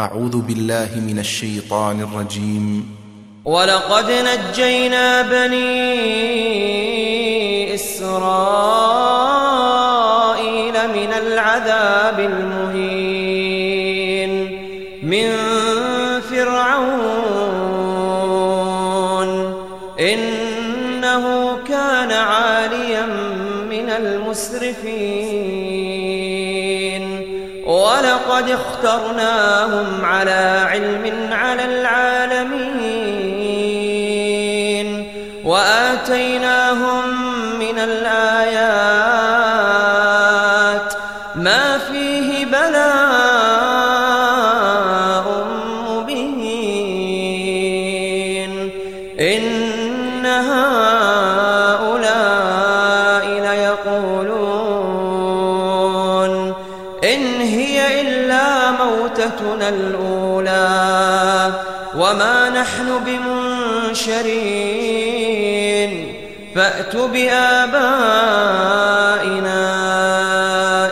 أعوذ بالله من الشيطان الرجيم. ولقد نجينا بني إسرائيل من العذاب المهين. من فرعون. إنه كان عاليا من المسرفين. ولقد اخترناهم على علم على العالمين وآتيناهم من الآيات ما فيه بلاء مبين إن هؤلاء موتتنا الأولى وما نحن بمنشرين فأتوا بآبائنا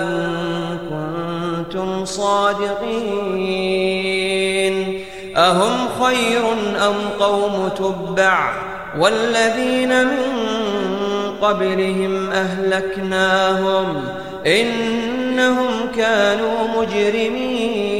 إن كنتم صادقين أهم خير أم قوم تبع والذين من قبلهم أهلكناهم إنهم كانوا مجرمين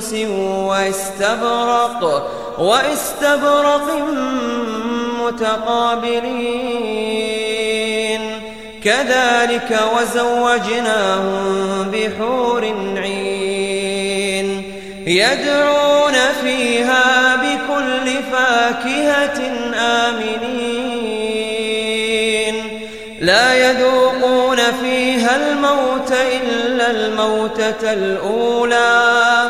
سندس واستبرق واستبرق متقابلين. كذلك وزوجناهم بحور عين يدعون فيها بكل فاكهة آمنين. لا يذوقون فيها الموت إلا الموتة الأولى.